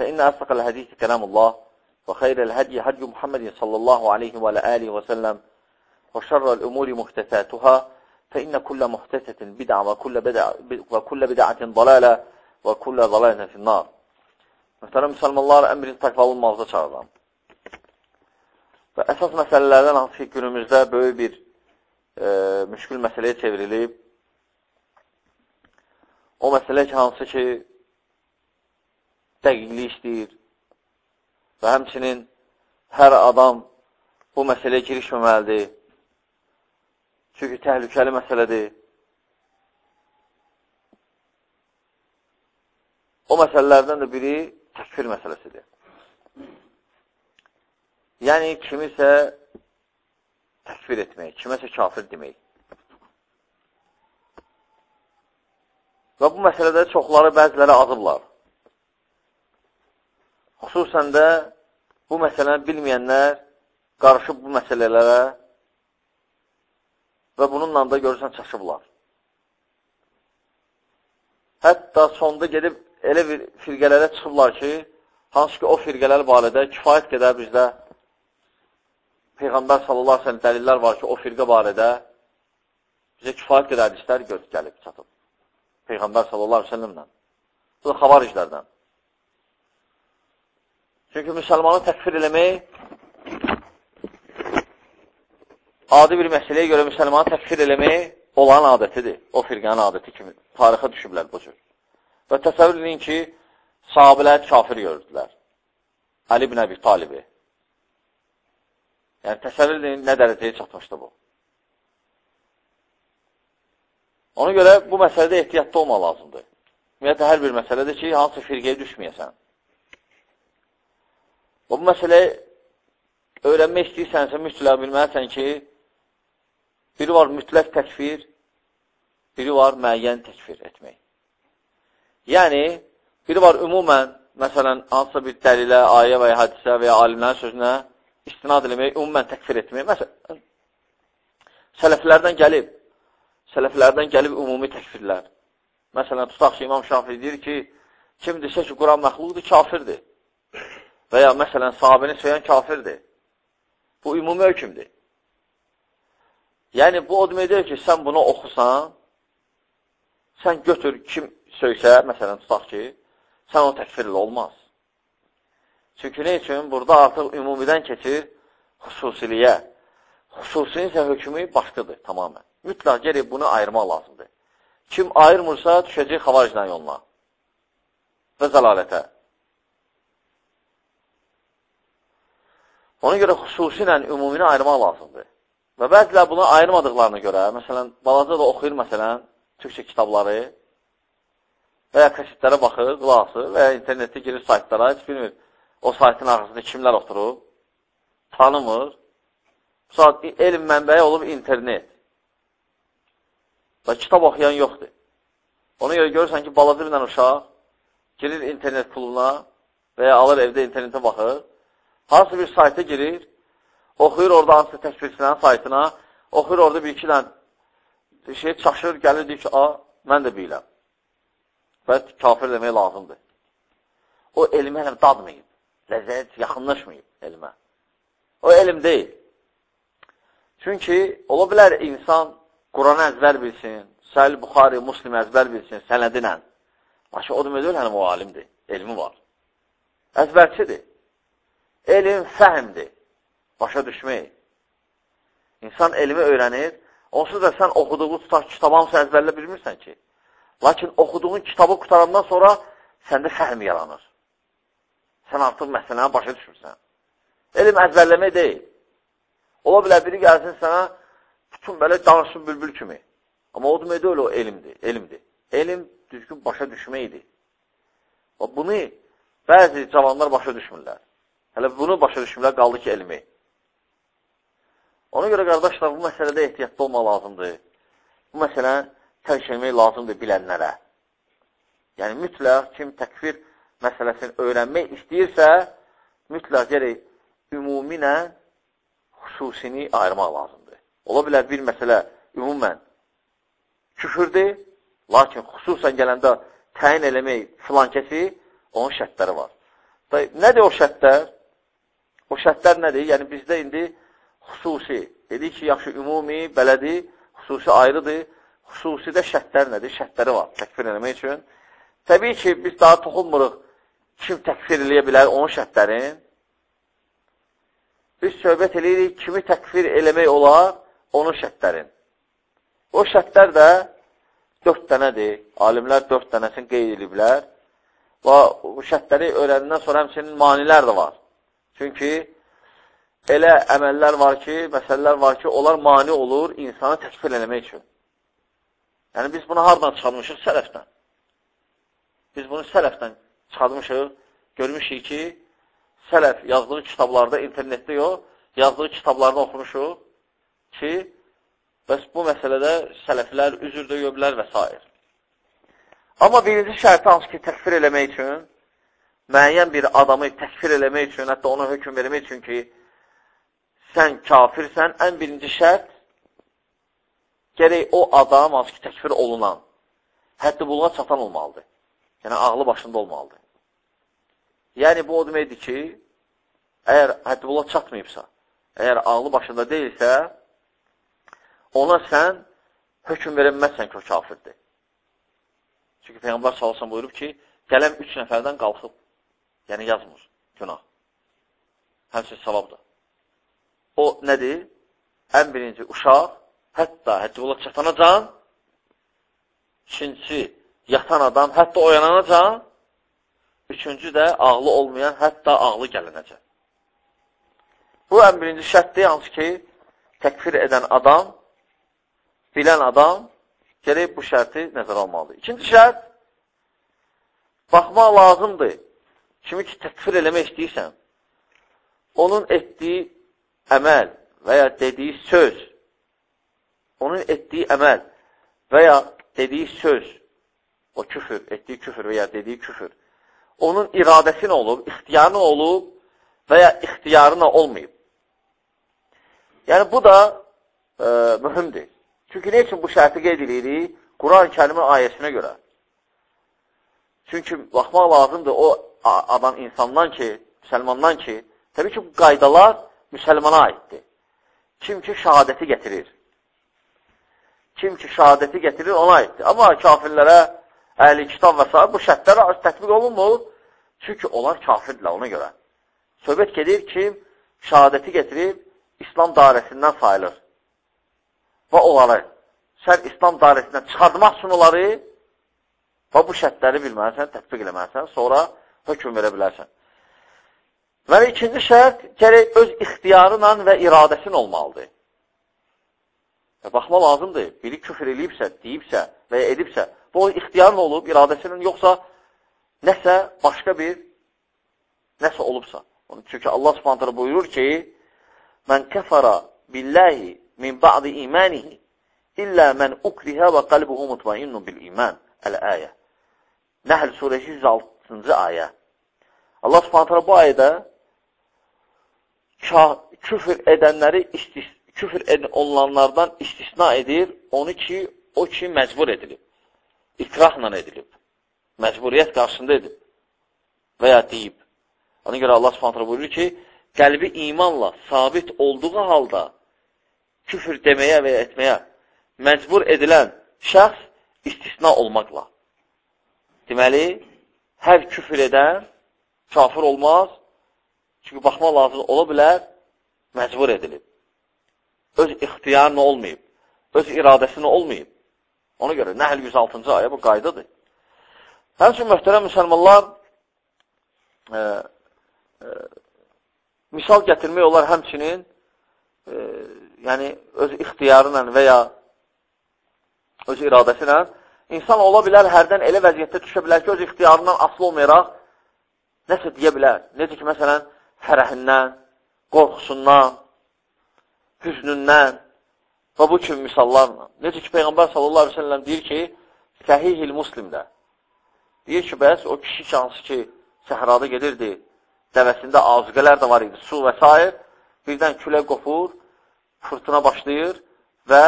فإن أصدق الحديث كلام الله وخير الهدي هدي محمد صلى الله عليه وعلى آله وسلم وشر الأمور محدثاتها فإن كل محدثة بدعة وكل بدعة, وكل بدعة ضلالة وكل ضلالة في النار Mühtərəm müsəlmanlar, əmrin təqvalı mağza çağıram. Və əsas məsələlərdən hansı ki, günümüzdə böyük bir e, müşkül məsələyə çevrilib, o məsələ ki, hansı ki, dəqiqlik istəyir və həmçinin hər adam bu məsələyə girişməməlidir. Çünki təhlükəli məsələdir. O məsələlərdən də biri təkfir məsələsidir. Yəni, kimisə təkfir etmək, kiməsə kafir demək. Və bu məsələdə çoxları, bəziləri azıblar. Xüsusən də bu məsələni bilməyənlər qarışıb bu məsələlərə və bununla da görürsən çaşıblar. Hətta sonda gedib elə bir firqələrə çıxıblar ki, hansı ki, o firqələr barədə kifayət qədər bizdə Peyğəmbər sallallahu aleyhi dəlillər var ki, o firqə barədə bizə kifayət qədər hədislər gəlib, çatıb. Peyğəmbər sallallahu aleyhi ve sellemlə. Bu da xavariclərdən. Çünki müsəlmanı təkfir eləmək adi bir məsələyə görə müsəlmanı təkfir eləmək olan adətidir. O firqənin adəti kimi tarixə düşüblər bu cür. Və təsəvvür edin ki, sahabələr kafir gördülər. Ali ibn Əbi Talibi. Yəni, təsəvvür edin, nə dərəcəyə çatmışdı bu. Ona görə bu məsələdə ehtiyatda olmaq lazımdır. Ümumiyyətlə, hər bir məsələdir ki, hansı firqəyə düşməyəsən. Bu məsələyi öyrənmək istəyirsənsə, mütləq bilməlisən ki, biri var mütləq təkfir, biri var müəyyən təkfir etmək. Yəni, biri var ümumən, məsələn, hansısa bir dəlilə, ayə və ya hadisə və ya alimlərin sözünə istinad eləmək, ümumən təkfir etmək. Məsələn, sələflərdən gəlib, sələflərdən gəlib ümumi təkfirlər. Məsələn, tutaq ki, İmam Şafii deyir ki, kim desə ki, Quran məxluqdur, kafirdir və ya məsələn sahabini söyləyən kafirdir. Bu ümumi hökmdir. Yəni, bu o deməkdir ki, sən bunu oxusan, sən götür kim söysə, məsələn, tutaq ki, sən o təkfirlə olmaz. Çünki nə üçün? Burada artıq ümumidən keçir xüsusiliyə. Xüsusinin isə hökmü başqadır tamamən. Mütləq gerək bunu ayırmaq lazımdır. Kim ayırmırsa, düşəcək xavaricdən yoluna və zəlalətə. Ona görə xüsusilə ümumini ayırmaq lazımdır. Və bəzilər bunu ayırmadıqlarına görə, məsələn, balaca da oxuyur, məsələn, türkçə kitabları və ya kasetlərə baxır, qulaqsır və ya internetdə girir saytlara, heç bilmir, o saytın arxasında kimlər oturub, tanımır. Saat elm mənbəyi olub internet. Və kitab oxuyan yoxdur. Ona görə görürsən ki, balaca bir uşaq girir internet klubuna və ya alır evdə internetə baxır, Hansı bir sayta girir, oxuyur orada hansı təşbirçilərin saytına, oxuyur orada bir-iki dənə şey çaşır, gəlir, deyir ki, a, mən də biləm. Və kafir demək lazımdır. O elmi hələm dadmayıb, ləzzət yaxınlaşmayıb elmə. O elm deyil. Çünki ola bilər insan Quranı əzbər bilsin, Səhəl Buxari, Muslim əzbər bilsin, sənədinə. Lakin o demək deyil, hələm o alimdir, elmi var. Əzbərçidir. Elm fəhmdir, başa düşmək. İnsan elmi öyrənir, onsuz da sən oxuduğu tutar, kitabı hamısı əzbərlə bilmirsən ki. Lakin oxuduğun kitabı qutarandan sonra səndə fəhm yaranır. Sən artıq məsələni başa düşürsən. Elm əzbərləmək deyil. Ola bilər biri gəlsin sənə bütün belə danışsın bülbül kimi. Amma o demək deyil, o elmdir. elmdir. Elm düzgün başa düşməkdir. Bunu bəzi cavanlar başa düşmürlər. Hələ bunu başa düşmürlər, qaldı ki, elmi. Ona görə, qardaşlar, bu məsələdə ehtiyatlı olmaq lazımdır. Bu məsələ tərk etmək lazımdır bilənlərə. Yəni, mütləq kim təkfir məsələsini öyrənmək istəyirsə, mütləq gerək ümuminə xüsusini ayırmaq lazımdır. Ola bilər bir məsələ ümumən küfürdür, lakin xüsusən gələndə təyin eləmək filankəsi, onun şərtləri var. Nədir o şərtlər? O şərtlər nədir? Yəni, bizdə indi xüsusi, dedik ki, yaxşı, ümumi, bələdi, xüsusi ayrıdır. Xüsusidə şərtlər nədir? Şərtləri var təkfir eləmək üçün. Təbii ki, biz daha toxunmuruq kim təkfir eləyə bilər onun şərtlərin. Biz söhbət eləyirik, kimi təkfir eləmək olar onun şərtlərin. O şərtlər də dörd dənədir. Alimlər dörd dənəsini qeyd ediblər. Və bu şərtləri öyrəndən sonra həmçinin manilər də var. Çünki elə əməllər var ki, məsələlər var ki, onlar mani olur insanı təkfir eləmək üçün. Yəni, biz bunu hardan çıxarmışıq? Sələfdən. Biz bunu sələfdən çıxarmışıq. Görmüşük ki, sələf yazdığı kitablarda, internetdə yox, yazdığı kitablarda oxumuşuq ki, Bəs bu məsələdə sələflər üzr döyə bilər və s. Amma birinci şərti hansı ki, təkfir eləmək üçün, müəyyən bir adamı təkfir eləmək üçün, hətta ona hökum vermək üçün ki, sən kafirsən, ən birinci şərt gərək o adam, hansı ki, təkfir olunan, həddi buluğa çatan olmalıdır. Yəni, ağlı başında olmalıdır. Yəni, bu o deməkdir ki, əgər həddi buluğa çatmayıbsa, əgər ağlı başında deyilsə, ona sən hökum verilməzsən ki, o kafirdir. Çünki Peyğəmbər salsan buyurub ki, qələm üç nəfərdən qalxıb, yəni yazmır günah. Həmsin savabdır. O nədir? Ən birinci uşaq, hətta həddi ola çatanacan, ikincisi yatan adam, hətta oyananacan, üçüncü də ağlı olmayan, hətta ağlı gələnəcək. Bu ən birinci şərtdir, hansı ki, təkfir edən adam bilən adam gerək bu şərti nəzərə almalıdır. İkinci şərt, baxmaq lazımdır. Kimi ki, təkfir eləmək istəyirsən, onun etdiyi əməl və ya dediyi söz, onun etdiyi əməl və ya dediyi söz, o küfür, etdiyi küfür və ya dediyi küfür, onun iradəsi nə olub, ixtiyarı nə olub və ya ixtiyarı nə olmayıb. Yəni, bu da e, mühümdir. Çünki nə üçün bu şərti qeyd edirik? Quran-ı kərimin ayəsinə görə. Çünki baxmaq lazımdır o adam insandan ki, müsəlmandan ki, təbii ki, bu qaydalar müsəlmana aiddir. Kim ki, şəhadəti gətirir. Kim ki, şəhadəti gətirir, ona aiddir. Amma kafirlərə, əhli kitab və s. bu şərtlərə tətbiq olunmur. Çünki onlar kafirdirlər ona görə. Söhbət gedir ki, şəhadəti gətirib İslam dairəsindən sayılır və onları sən İslam dairəsindən çıxartmaq üçün onları və bu şərtləri bilməlisən, tətbiq eləməlisən, sonra hökum verə bilərsən. Və ikinci şərt gərək öz ixtiyarınla və iradəsin olmalıdır. Və baxma lazımdır. Biri küfür eləyibsə, deyibsə və ya edibsə, bu ixtiyarla olub, iradəsinin yoxsa nəsə başqa bir nəsə olubsa. Çünki Allah subhanətlə buyurur ki, Mən kəfara billahi min ba'di imanihi illə mən ukrihə və qalbuhu mutmainnun bil iman. Əl-əyə. Nəhl surəsi 106-cı ayə. Allah subhanətlə bu ayədə küfür edənləri küfür olunanlardan istisna edir, onu ki, o ki, məcbur edilib. İkrahla edilib. Məcburiyyət qarşısında edib. Və ya deyib. Ona görə Allah subhanətlə buyurur ki, qəlbi imanla sabit olduğu halda küfür deməyə və ya etməyə məcbur edilən şəxs istisna olmaqla. Deməli, hər küfür edən kafir olmaz, Çünki baxmaq lazım ola bilər, məcbur edilib. Öz ixtiyarına olmayıb, öz iradəsinə olmayıb. Ona görə Nəhl 106-cı ayə bu qaydadır. Həmçin, möhtərəm müsəlmanlar, e, e, misal gətirmək olar həmçinin, e, yəni öz ixtiyarı ilə və ya öz iradəsi ilə insan ola bilər, hərdən elə vəziyyətdə düşə bilər ki, öz ixtiyarından asılı olmayaraq nəsə deyə bilər. Necə ki, məsələn, fərəhindən, qorxusundan, hüznündən və bu kimi misallarla. Necə ki, Peyğəmbər sallallahu aleyhi ve sellem deyir ki, Səhihil Muslimdə deyir ki, bəs o kişi ki, hansı ki, səhrada gedirdi, dəvəsində azqələr də var idi, su və s. birdən külə qopur, fırtına başlayır və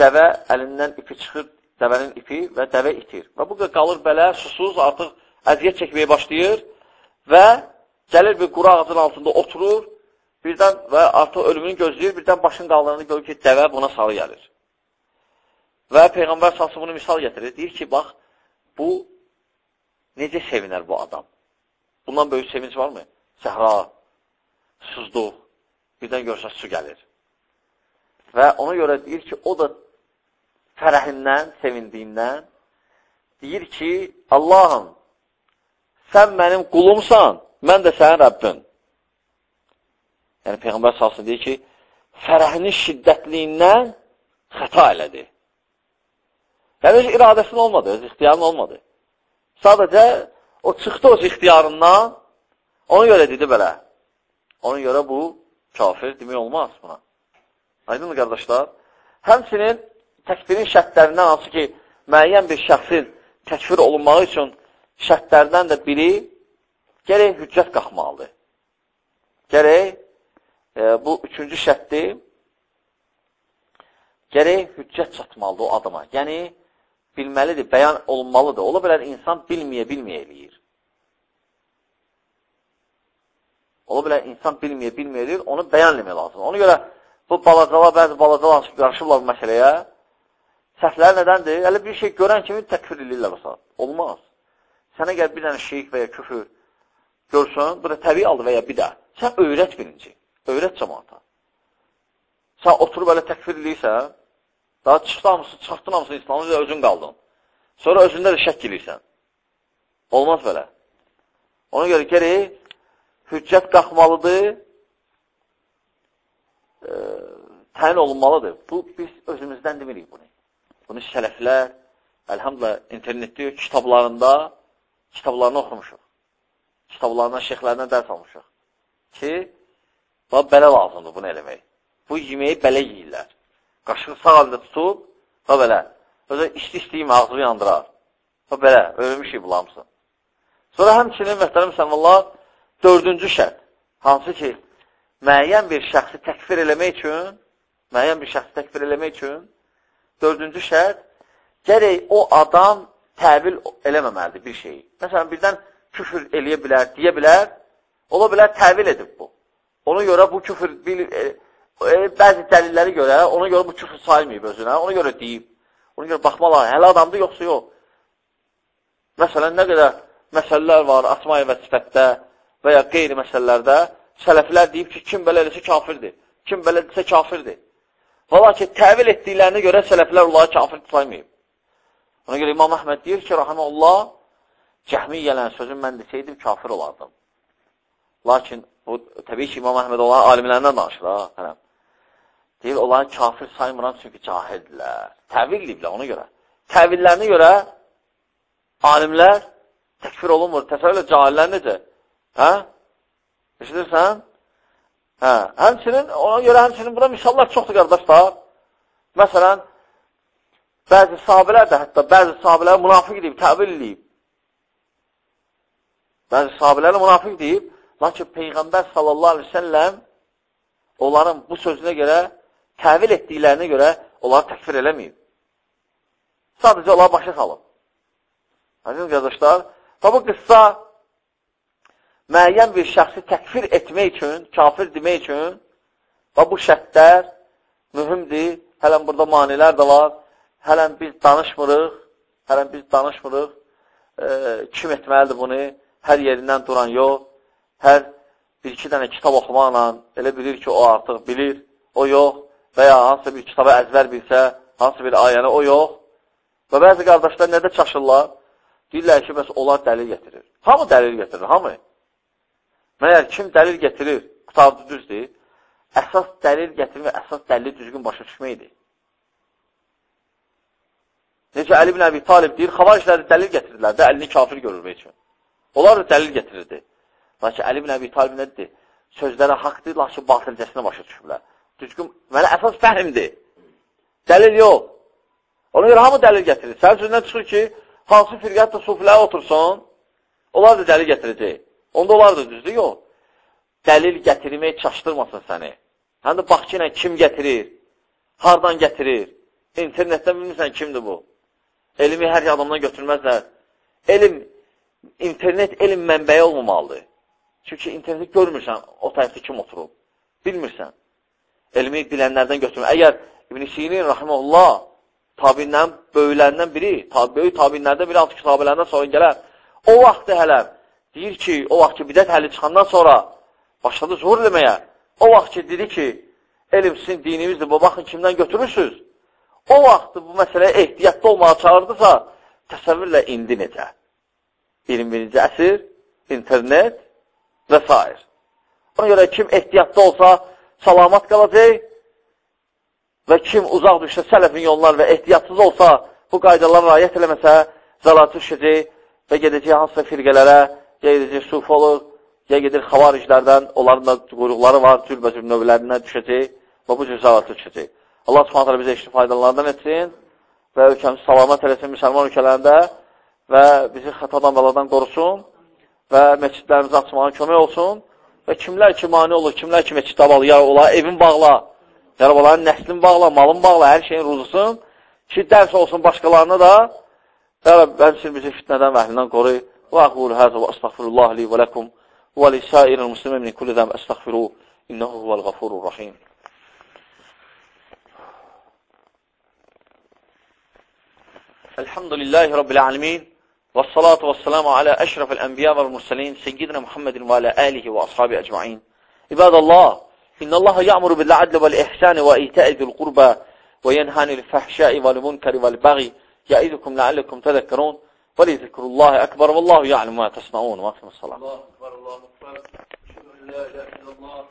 dəvə əlindən ipi çıxır, dəvənin ipi və dəvə itir. Və bu qalır belə, susuz, artıq əziyyət çəkməyə başlayır və gəlir bir quru ağacın altında oturur, birdən və artıq ölümünü gözləyir, birdən başın qaldığını görür ki, dəvə buna sarı gəlir. Və Peyğəmbər sası bunu misal gətirir. Deyir ki, bax, bu necə sevinər bu adam? Bundan böyük sevinç varmı? Səhra, susduq, birdən görsə su gəlir. Və ona görə deyir ki, o da fərəhindən, sevindiyindən deyir ki, Allahım, sən mənim qulumsan, mən də sənin Rəbbin. Yəni, Peyğəmbər salsın deyir ki, fərəhinin şiddətliyindən xəta elədi. Yəni, öz iradəsinin olmadı, öz ixtiyarının olmadı. Sadəcə, o çıxdı öz ixtiyarından, ona görə dedi belə. Ona görə bu kafir demək olmaz buna. Aydın qardaşlar? Həmçinin təkfirin şərtlərindən hansı ki, müəyyən bir şəxsin təkfir olunmağı üçün şərtlərdən də biri gərək hüccət qalxmalıdır. Gərək e, bu üçüncü şərtdir, gərək hüccət çatmalıdır o adama. Yəni, bilməlidir, bəyan olunmalıdır. Ola bilər, insan bilməyə-bilməyə eləyir. Ola bilər, insan bilməyə-bilməyə eləyir, onu bəyan eləmək lazım. Ona görə bu balacalar, bəzi balacalar qarışırlar bu məsələyə, Səhvləri nədəndir? Elə bir şey görən kimi təkfir edirlər o Olmaz. Sənə gəl bir dənə şeyh və ya küfür görsün, bu da təbii aldı və ya bir də. Sən öyrət birinci. Öyrət cəmaata. Sən oturub elə təkfir edirsən, daha çıxdı hamısı, çıxdın hamısı İslamı və özün qaldın. Sonra özündə də şək edirsən. Olmaz belə. Ona görə gerək hüccət qalxmalıdır, e, təyin olunmalıdır. Bu, biz özümüzdən demirik bunu. Bunu sələflər, əlhamdülə, internetdə kitablarında, kitablarını oxumuşuq. Kitablarından, şeyxlərindən dərs almışıq. Ki, bax, belə lazımdır bunu eləmək. Bu yeməyi belə yeyirlər. Qaşığı sağ əldə tutub, bax, belə. Özə isti-istiyim ağzını yandırar. Bax, belə, ölmüşük bulamsın. Sonra həmçinin, məhtərəm sənvallah, dördüncü şərt, hansı ki, müəyyən bir şəxsi təkfir eləmək üçün, müəyyən bir şəxsi təkfir eləmək üçün Dördüncü şərt, gərək o adam təvil eləməməlidir bir şeyi. Məsələn, birdən küfür eləyə bilər, deyə bilər, ola bilər təvil edib bu. Ona görə bu küfür, bil, e, e, bəzi dəlilləri görə, ona görə bu küfür saymayıb özünə, ona görə deyib. Ona görə baxmalar, hələ adamdır, yoxsa yox. Məsələn, nə qədər məsələlər var asmaya və sifətdə və ya qeyri məsələlərdə, sələflər deyib ki, kim belə eləsə kafirdir, kim belə desə kafirdir. Valla ki, təvil etdiklərinə görə sələflər onları kafir saymayıb. Ona görə İmam Əhməd deyir ki, rahiməllah, cəhmi gələn sözün mən desəydim, kafir olardım. Lakin, bu, təbii ki, İmam Əhməd olan alimlərindən danışır, ha, hələm. Deyir, onları kafir saymıram çünki cahildirlər. Təvil deyiblər ona görə. Təvillərinə görə alimlər təkfir olunmur. Təsəvvürlə cahillər necə? Hə? Eşidirsən? Hə, həmçinin, ona görə həmçinin buna misallar çoxdur, qardaşlar. Məsələn, bəzi sahabələr də, hətta bəzi sahabələr münafiq deyib, təbil deyib. Bəzi sahabələri münafiq deyib, lakin Peyğəmbər sallallahu aleyhi ve səlləm onların bu sözünə görə, təvil etdiklərinə görə onları təkfir eləməyib. Sadəcə onları başa salıb. Əziz qardaşlar, və bu qıssa müəyyən bir şəxsi təkfir etmək üçün, kafir demək üçün və bu şərtlər mühümdir. Hələn burada manilər də var. Hələn biz danışmırıq. Hələn biz danışmırıq. E, kim etməlidir bunu? Hər yerindən duran yox. Hər bir-iki dənə kitab oxumaqla elə bilir ki, o artıq bilir, o yox, və ya hansısa bir kitabı əzbər bilsə, hansı bir ayəni, o yox. Və bəzi qardaşlar nədə çaşırlar? Deyirlər ki, bəs onlar dəlil getirir. Hamı dəlil getirir, hamı. Məyər kim dəlil getirir, qutardı düzdür, əsas dəlil gətirmə, əsas dəlili düzgün başa düşməkdir. Necə Əli ibn Əbi Talib deyir, xavaricləri dəlil gətirdilər də, əlini kafir görürmək üçün. Onlar da dəlil gətirirdi. Lakin Əli ibn Əbi Talib nədir? Sözlərə haqdır, lakin batılcəsinə başa düşürlər. Düzgün, mənə əsas fəhimdir. Dəlil yox. Ona görə hamı dəlil gətirir. Sənin sözündən çıxır ki, hansı firqət də sufilərə otursun, onlar da dəlil gətirəcək. Onda onlar da düzdür, yox. Dəlil gətirmək çaşdırmasın səni. Həm də bax ki, kim gətirir, hardan gətirir, internetdən bilmirsən kimdir bu. Elmi hər adamdan götürməzlər. Elm, internet elm mənbəyi olmamalıdır. Çünki interneti görmürsən, o tərəfdə kim oturub. Bilmirsən. Elmi bilənlərdən götürmür. Əgər İbn-i Sirin, rahiməllah, tabindən, böyüklərindən biri, tab böyük tabinlərdən biri, hansı ki, tabilərindən sonra gələr, o vaxtı hələ deyir ki, o vaxt ki, bidət həli çıxandan sonra başladı zuhur eləməyə, o vaxt ki, dedi ki, elm sizin dinimizdir, bu baxın kimdən götürürsünüz? o vaxtı bu məsələyə ehtiyatlı olmağa çağırdısa, təsəvvürlə indi necə? 21-ci əsr, internet və s. Ona görə kim ehtiyatlı olsa, salamat qalacaq və kim uzaq düşsə sələfin yollar və ehtiyatsız olsa, bu qaydalara rayət eləməsə, zəlat düşəcək və gedəcək hansısa firqələrə, ya gedəcək sufolog, ya gedir xavariclərdən, onların da quyruqları var, cürbəcür növlərindən düşəcək və bu cür zəlatı düşəcək. Allah subhanətlə bizə işli faydalarından etsin və ölkəmizi salamat eləsin müsəlman ölkələrində və bizi xətadan baladan qorusun və məscidlərimizi açmağa kömək olsun və kimlər ki, mani olur, kimlər ki, məsciddə bağlı, ya ola, evin bağla, ya onların nəslin bağla, malın bağla, hər şeyin ruzusun ki, dərs olsun başqalarına da və həmçin bizi fitnədən və əhlindən qoruy. Əstəğfirullah li və ləkum və li sairil muslimin min kulli dəm əstəğfiru innəhu huvəl qafurur rahim. الحمد لله رب العالمين والصلاة والسلام على أشرف الأنبياء والمرسلين سيدنا محمد وعلى آله وأصحابه أجمعين عباد الله إن الله يأمر بالعدل والإحسان وإيتاء ذي القربى وينهى عن الفحشاء والمنكر والبغي يعظكم لعلكم تذكرون ولذكر الله أكبر والله يعلم ما تصنعون وأقم الصلاة. الله أكبر الله أكبر. لا إله إلا الله.